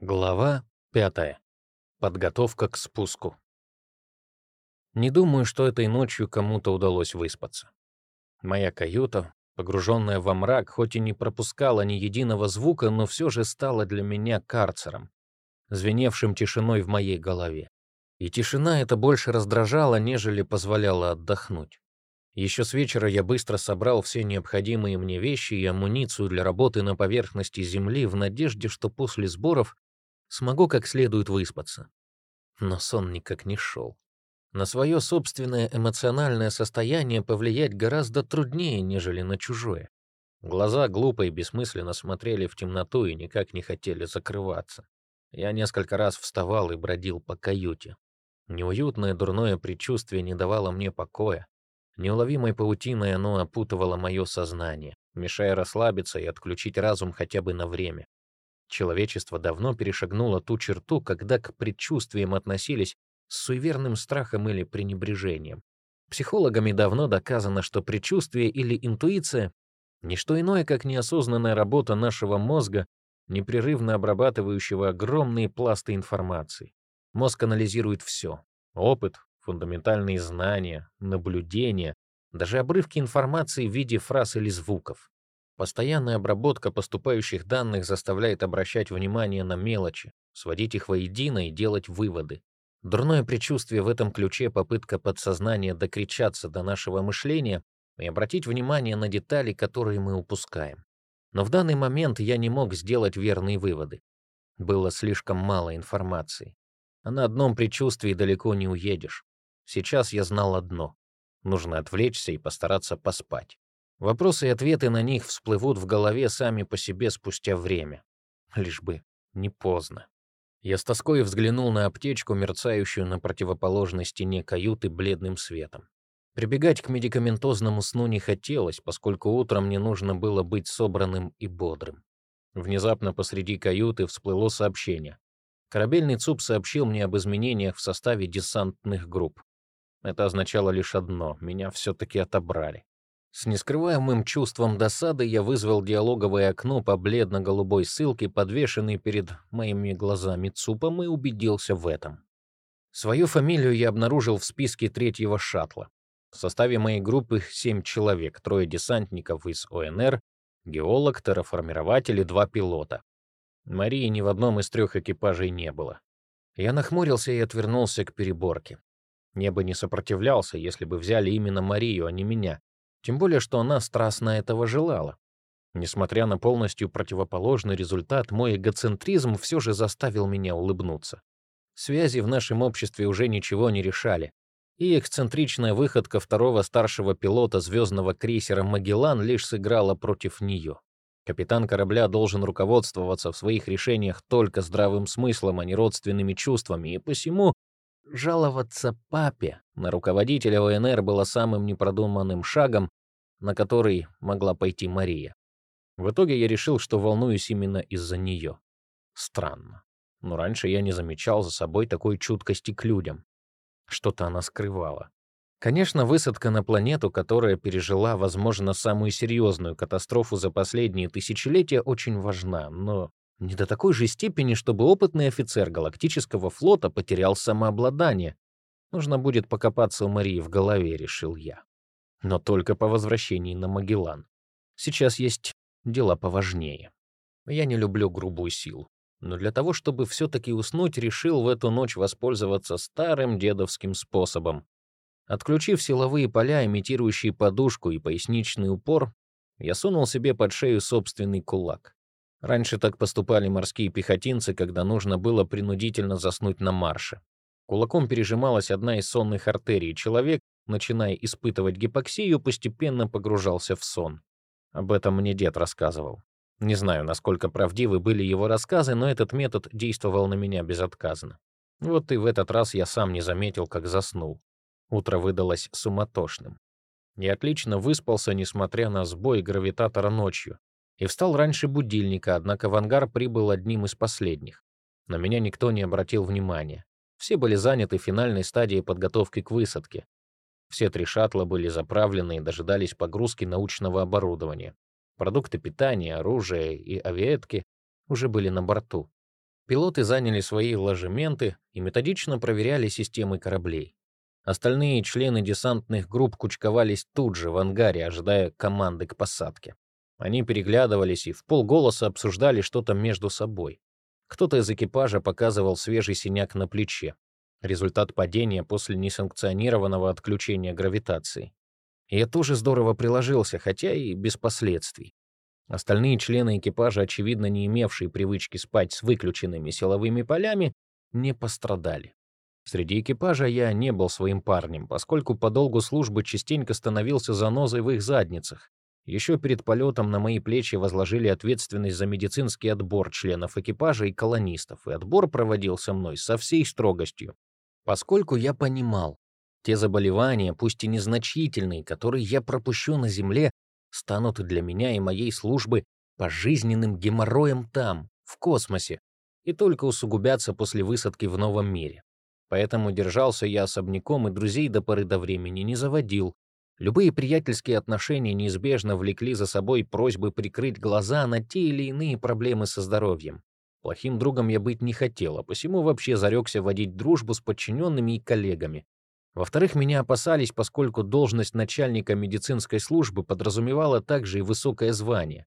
Глава 5. Подготовка к спуску. Не думаю, что этой ночью кому-то удалось выспаться. Моя каюта, погруженная во мрак, хоть и не пропускала ни единого звука, но все же стала для меня карцером, звеневшим тишиной в моей голове. И тишина эта больше раздражала, нежели позволяла отдохнуть. Еще с вечера я быстро собрал все необходимые мне вещи и амуницию для работы на поверхности Земли в надежде, что после сборов смогу как следует выспаться. Но сон никак не шел. На свое собственное эмоциональное состояние повлиять гораздо труднее, нежели на чужое. Глаза глупо и бессмысленно смотрели в темноту и никак не хотели закрываться. Я несколько раз вставал и бродил по каюте. Неуютное дурное предчувствие не давало мне покоя. Неуловимой паутиной оно опутывало мое сознание, мешая расслабиться и отключить разум хотя бы на время. Человечество давно перешагнуло ту черту, когда к предчувствиям относились с суеверным страхом или пренебрежением. Психологами давно доказано, что предчувствие или интуиция — ничто иное, как неосознанная работа нашего мозга, непрерывно обрабатывающего огромные пласты информации. Мозг анализирует все — опыт, фундаментальные знания, наблюдения, даже обрывки информации в виде фраз или звуков. Постоянная обработка поступающих данных заставляет обращать внимание на мелочи, сводить их воедино и делать выводы. Дурное предчувствие в этом ключе — попытка подсознания докричаться до нашего мышления и обратить внимание на детали, которые мы упускаем. Но в данный момент я не мог сделать верные выводы. Было слишком мало информации. А на одном предчувствии далеко не уедешь. Сейчас я знал одно — нужно отвлечься и постараться поспать. Вопросы и ответы на них всплывут в голове сами по себе спустя время. Лишь бы не поздно. Я с тоской взглянул на аптечку, мерцающую на противоположной стене каюты бледным светом. Прибегать к медикаментозному сну не хотелось, поскольку утром мне нужно было быть собранным и бодрым. Внезапно посреди каюты всплыло сообщение. Корабельный ЦУП сообщил мне об изменениях в составе десантных групп. Это означало лишь одно — меня все-таки отобрали. С нескрываемым чувством досады я вызвал диалоговое окно по бледно-голубой ссылке, подвешенной перед моими глазами ЦУПом, и убедился в этом. Свою фамилию я обнаружил в списке третьего шаттла. В составе моей группы семь человек, трое десантников из ОНР, геолог, терраформирователь и два пилота. Марии ни в одном из трех экипажей не было. Я нахмурился и отвернулся к переборке. Небо не сопротивлялся, если бы взяли именно Марию, а не меня. Тем более, что она страстно этого желала. Несмотря на полностью противоположный результат, мой эгоцентризм все же заставил меня улыбнуться. Связи в нашем обществе уже ничего не решали, и эксцентричная выходка второго старшего пилота звездного крейсера «Магеллан» лишь сыграла против нее. Капитан корабля должен руководствоваться в своих решениях только здравым смыслом, а не родственными чувствами, и посему Жаловаться папе на руководителя ОНР было самым непродуманным шагом, на который могла пойти Мария. В итоге я решил, что волнуюсь именно из-за нее. Странно. Но раньше я не замечал за собой такой чуткости к людям. Что-то она скрывала. Конечно, высадка на планету, которая пережила, возможно, самую серьезную катастрофу за последние тысячелетия, очень важна, но не до такой же степени, чтобы опытный офицер галактического флота потерял самообладание. Нужно будет покопаться у Марии в голове, решил я. Но только по возвращении на Магеллан. Сейчас есть дела поважнее. Я не люблю грубую силу. Но для того, чтобы все-таки уснуть, решил в эту ночь воспользоваться старым дедовским способом. Отключив силовые поля, имитирующие подушку и поясничный упор, я сунул себе под шею собственный кулак. Раньше так поступали морские пехотинцы, когда нужно было принудительно заснуть на марше. Кулаком пережималась одна из сонных артерий. Человек, начиная испытывать гипоксию, постепенно погружался в сон. Об этом мне дед рассказывал. Не знаю, насколько правдивы были его рассказы, но этот метод действовал на меня безотказно. Вот и в этот раз я сам не заметил, как заснул. Утро выдалось суматошным. Я отлично выспался, несмотря на сбой гравитатора ночью и встал раньше будильника, однако в ангар прибыл одним из последних. На меня никто не обратил внимания. Все были заняты финальной стадией подготовки к высадке. Все три шаттла были заправлены и дожидались погрузки научного оборудования. Продукты питания, оружие и авиетки уже были на борту. Пилоты заняли свои ложементы и методично проверяли системы кораблей. Остальные члены десантных групп кучковались тут же, в ангаре, ожидая команды к посадке. Они переглядывались и в полголоса обсуждали что-то между собой. Кто-то из экипажа показывал свежий синяк на плече. Результат падения после несанкционированного отключения гравитации. Я тоже здорово приложился, хотя и без последствий. Остальные члены экипажа, очевидно не имевшие привычки спать с выключенными силовыми полями, не пострадали. Среди экипажа я не был своим парнем, поскольку по долгу службы частенько становился занозой в их задницах. Еще перед полетом на мои плечи возложили ответственность за медицинский отбор членов экипажа и колонистов, и отбор проводился мной со всей строгостью. Поскольку я понимал, те заболевания, пусть и незначительные, которые я пропущу на Земле, станут для меня и моей службы пожизненным геморроем там, в космосе, и только усугубятся после высадки в новом мире. Поэтому держался я особняком и друзей до поры до времени не заводил. Любые приятельские отношения неизбежно влекли за собой просьбы прикрыть глаза на те или иные проблемы со здоровьем. Плохим другом я быть не хотел, а посему вообще зарекся водить дружбу с подчиненными и коллегами. Во-вторых, меня опасались, поскольку должность начальника медицинской службы подразумевала также и высокое звание.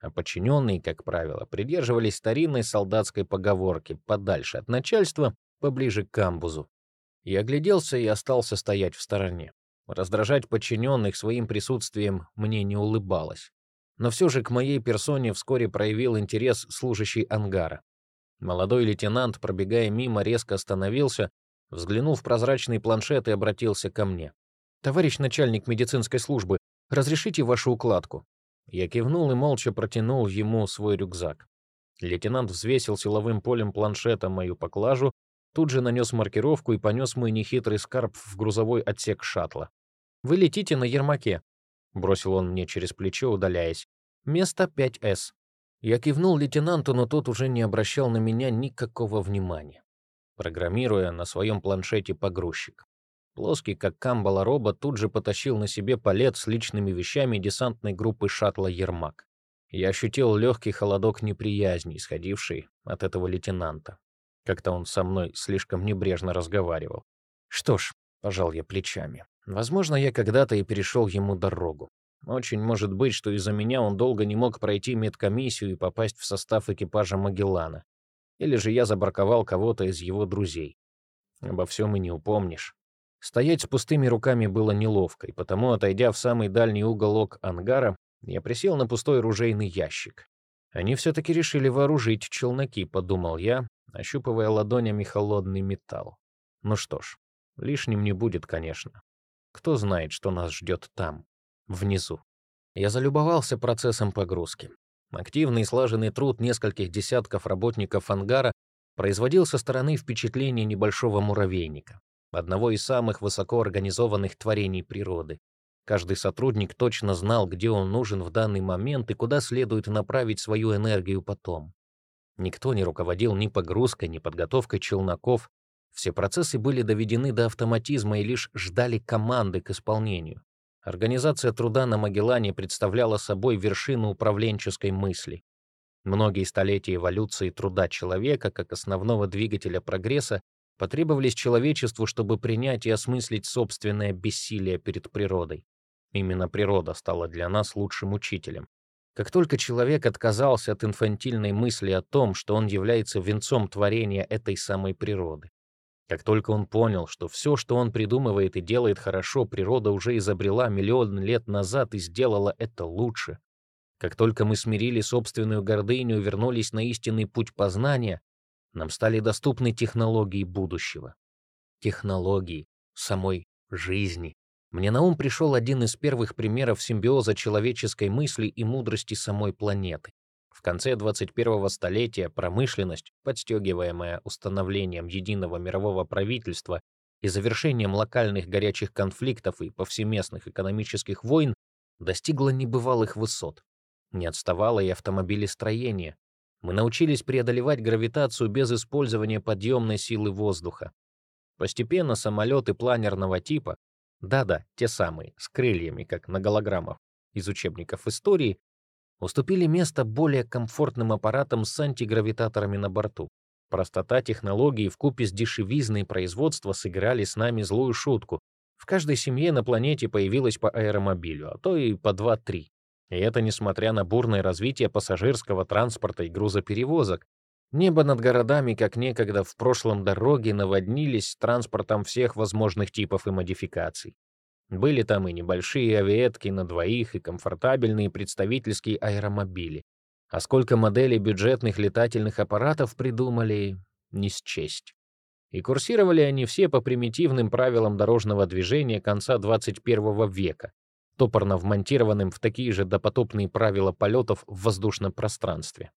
А подчиненные, как правило, придерживались старинной солдатской поговорки «подальше от начальства, поближе к камбузу. Я огляделся и остался стоять в стороне. Раздражать подчиненных своим присутствием мне не улыбалось. Но все же к моей персоне вскоре проявил интерес служащий ангара. Молодой лейтенант, пробегая мимо, резко остановился, взглянул в прозрачный планшет и обратился ко мне. «Товарищ начальник медицинской службы, разрешите вашу укладку?» Я кивнул и молча протянул ему свой рюкзак. Лейтенант взвесил силовым полем планшета мою поклажу Тут же нанес маркировку и понес мой нехитрый скарб в грузовой отсек шаттла. «Вы летите на Ермаке», — бросил он мне через плечо, удаляясь. «Место 5С». Я кивнул лейтенанту, но тот уже не обращал на меня никакого внимания, программируя на своем планшете погрузчик. Плоский, как камбала робот, тут же потащил на себе палет с личными вещами десантной группы шаттла «Ермак». Я ощутил легкий холодок неприязни, исходивший от этого лейтенанта. Как-то он со мной слишком небрежно разговаривал. Что ж, пожал я плечами. Возможно, я когда-то и перешел ему дорогу. Очень может быть, что из-за меня он долго не мог пройти медкомиссию и попасть в состав экипажа Магеллана. Или же я забраковал кого-то из его друзей. Обо всем и не упомнишь. Стоять с пустыми руками было неловко, и потому, отойдя в самый дальний уголок ангара, я присел на пустой ружейный ящик. Они все-таки решили вооружить челноки, подумал я, ощупывая ладонями холодный металл. Ну что ж, лишним не будет, конечно. Кто знает, что нас ждет там, внизу. Я залюбовался процессом погрузки. Активный и слаженный труд нескольких десятков работников ангара производил со стороны впечатление небольшого муравейника, одного из самых высоко организованных творений природы. Каждый сотрудник точно знал, где он нужен в данный момент и куда следует направить свою энергию потом. Никто не руководил ни погрузкой, ни подготовкой челноков. Все процессы были доведены до автоматизма и лишь ждали команды к исполнению. Организация труда на Магеллане представляла собой вершину управленческой мысли. Многие столетия эволюции труда человека как основного двигателя прогресса потребовались человечеству, чтобы принять и осмыслить собственное бессилие перед природой. Именно природа стала для нас лучшим учителем. Как только человек отказался от инфантильной мысли о том, что он является венцом творения этой самой природы, как только он понял, что все, что он придумывает и делает хорошо, природа уже изобрела миллион лет назад и сделала это лучше, как только мы смирили собственную гордыню и вернулись на истинный путь познания, нам стали доступны технологии будущего. Технологии самой жизни. Мне на ум пришел один из первых примеров симбиоза человеческой мысли и мудрости самой планеты. В конце 21-го столетия промышленность, подстегиваемая установлением единого мирового правительства и завершением локальных горячих конфликтов и повсеместных экономических войн, достигла небывалых высот. Не отставало и автомобилестроение. Мы научились преодолевать гравитацию без использования подъемной силы воздуха. Постепенно самолеты планерного типа, да-да, те самые, с крыльями, как на голограммах из учебников истории, уступили место более комфортным аппаратам с антигравитаторами на борту. Простота технологий вкупе с дешевизной производства сыграли с нами злую шутку. В каждой семье на планете появилось по аэромобилю, а то и по 2-3. И это несмотря на бурное развитие пассажирского транспорта и грузоперевозок. Небо над городами, как некогда в прошлом дороги, наводнились транспортом всех возможных типов и модификаций. Были там и небольшие авиетки на двоих, и комфортабельные представительские аэромобили. А сколько моделей бюджетных летательных аппаратов придумали, не счесть. И курсировали они все по примитивным правилам дорожного движения конца 21 века, топорно вмонтированным в такие же допотопные правила полетов в воздушном пространстве.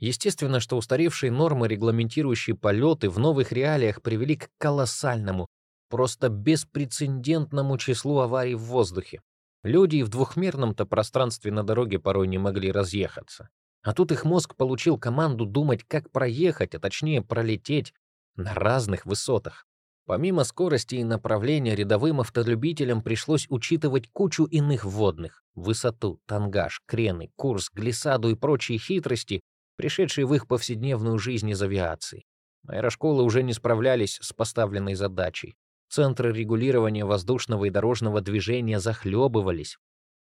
Естественно, что устаревшие нормы, регламентирующие полеты, в новых реалиях привели к колоссальному, просто беспрецедентному числу аварий в воздухе. Люди и в двухмерном-то пространстве на дороге порой не могли разъехаться. А тут их мозг получил команду думать, как проехать, а точнее пролететь на разных высотах. Помимо скорости и направления, рядовым автолюбителям пришлось учитывать кучу иных вводных — высоту, тангаж, крены, курс, глиссаду и прочие хитрости, пришедшие в их повседневную жизнь из авиации. Аэрошколы уже не справлялись с поставленной задачей. Центры регулирования воздушного и дорожного движения захлебывались.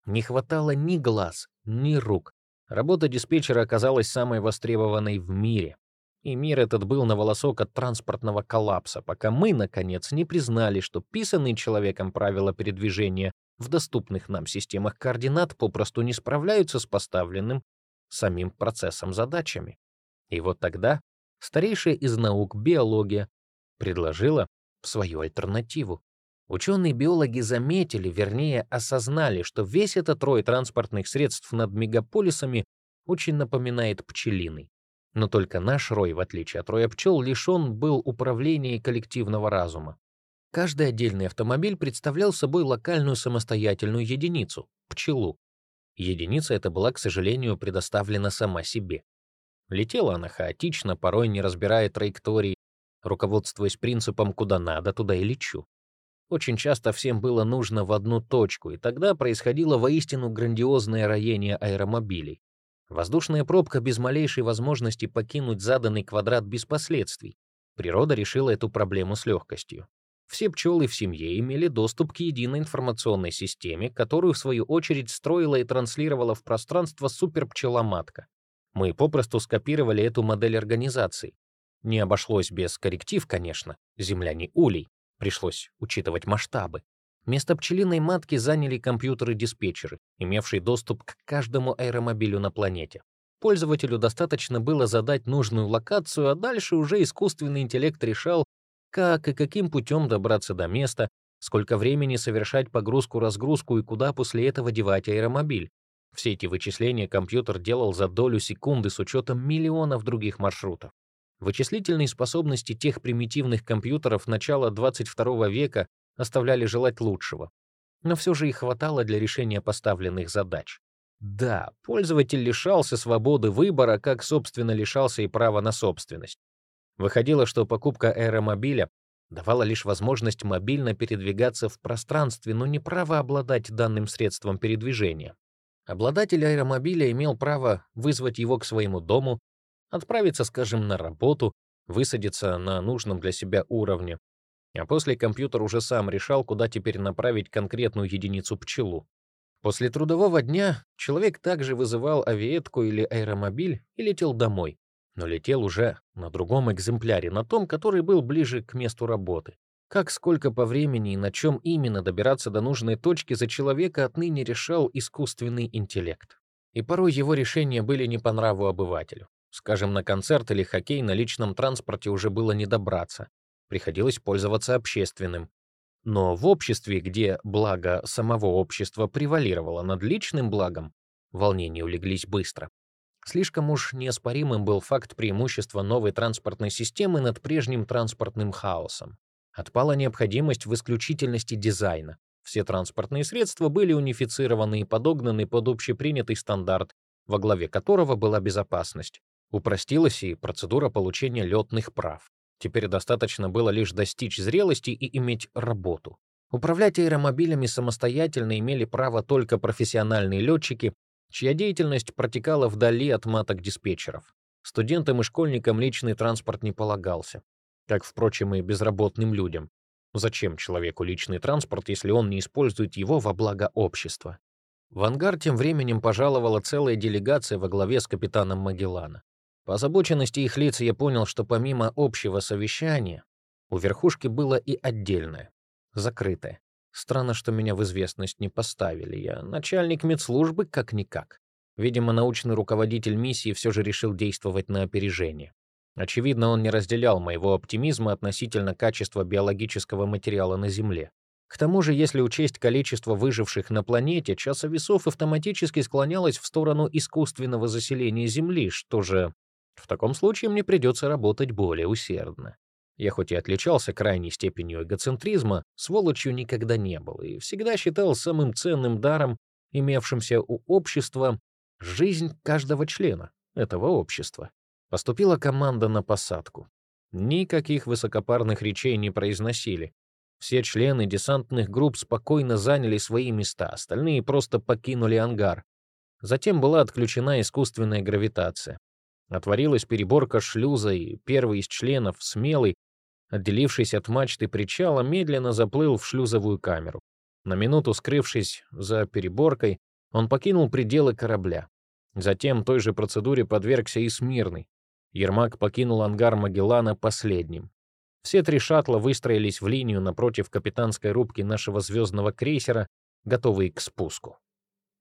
Не хватало ни глаз, ни рук, Работа диспетчера оказалась самой востребованной в мире. И мир этот был на волосок от транспортного коллапса, пока мы, наконец, не признали, что писанные человеком правила передвижения в доступных нам системах координат попросту не справляются с поставленным самим процессом задачами. И вот тогда старейшая из наук биология предложила свою альтернативу. Ученые-биологи заметили, вернее, осознали, что весь этот рой транспортных средств над мегаполисами очень напоминает пчелиный. Но только наш рой, в отличие от роя пчел, лишен был управления коллективного разума. Каждый отдельный автомобиль представлял собой локальную самостоятельную единицу — пчелу. Единица эта была, к сожалению, предоставлена сама себе. Летела она хаотично, порой не разбирая траектории, руководствуясь принципом «куда надо, туда и лечу». Очень часто всем было нужно в одну точку, и тогда происходило воистину грандиозное роение аэромобилей. Воздушная пробка без малейшей возможности покинуть заданный квадрат без последствий. Природа решила эту проблему с легкостью. Все пчелы в семье имели доступ к единой информационной системе, которую, в свою очередь, строила и транслировала в пространство суперпчеломатка. Мы попросту скопировали эту модель организации. Не обошлось без корректив, конечно, земля не улей, Пришлось учитывать масштабы. Место пчелиной матки заняли компьютеры-диспетчеры, имевшие доступ к каждому аэромобилю на планете. Пользователю достаточно было задать нужную локацию, а дальше уже искусственный интеллект решал, как и каким путем добраться до места, сколько времени совершать погрузку-разгрузку и куда после этого девать аэромобиль. Все эти вычисления компьютер делал за долю секунды с учетом миллионов других маршрутов. Вычислительные способности тех примитивных компьютеров начала 22 века оставляли желать лучшего. Но все же их хватало для решения поставленных задач. Да, пользователь лишался свободы выбора, как, собственно, лишался и права на собственность. Выходило, что покупка аэромобиля давала лишь возможность мобильно передвигаться в пространстве, но не право обладать данным средством передвижения. Обладатель аэромобиля имел право вызвать его к своему дому, отправиться, скажем, на работу, высадиться на нужном для себя уровне. А после компьютер уже сам решал, куда теперь направить конкретную единицу пчелу. После трудового дня человек также вызывал авиетку или аэромобиль и летел домой, но летел уже на другом экземпляре, на том, который был ближе к месту работы. Как, сколько по времени и на чем именно добираться до нужной точки за человека отныне решал искусственный интеллект. И порой его решения были не по нраву обывателю. Скажем, на концерт или хоккей на личном транспорте уже было не добраться. Приходилось пользоваться общественным. Но в обществе, где благо самого общества превалировало над личным благом, волнения улеглись быстро. Слишком уж неоспоримым был факт преимущества новой транспортной системы над прежним транспортным хаосом. Отпала необходимость в исключительности дизайна. Все транспортные средства были унифицированы и подогнаны под общепринятый стандарт, во главе которого была безопасность. Упростилась и процедура получения летных прав. Теперь достаточно было лишь достичь зрелости и иметь работу. Управлять аэромобилями самостоятельно имели право только профессиональные летчики, чья деятельность протекала вдали от маток диспетчеров. Студентам и школьникам личный транспорт не полагался, как, впрочем, и безработным людям. Зачем человеку личный транспорт, если он не использует его во благо общества? В ангар тем временем пожаловала целая делегация во главе с капитаном Магеллана. По озабоченности их лиц я понял, что помимо общего совещания, у верхушки было и отдельное, закрытое. Странно, что меня в известность не поставили. Я начальник медслужбы как-никак. Видимо, научный руководитель миссии все же решил действовать на опережение. Очевидно, он не разделял моего оптимизма относительно качества биологического материала на Земле. К тому же, если учесть количество выживших на планете, часа весов автоматически склонялось в сторону искусственного заселения Земли, что же в таком случае мне придется работать более усердно. Я хоть и отличался крайней степенью эгоцентризма, сволочью никогда не был и всегда считал самым ценным даром, имевшимся у общества, жизнь каждого члена этого общества. Поступила команда на посадку. Никаких высокопарных речей не произносили. Все члены десантных групп спокойно заняли свои места, остальные просто покинули ангар. Затем была отключена искусственная гравитация. Отворилась переборка шлюза, и первый из членов, смелый, отделившись от мачты причала, медленно заплыл в шлюзовую камеру. На минуту скрывшись за переборкой, он покинул пределы корабля. Затем той же процедуре подвергся и Смирный. Ермак покинул ангар Магеллана последним. Все три шаттла выстроились в линию напротив капитанской рубки нашего звездного крейсера, готовые к спуску.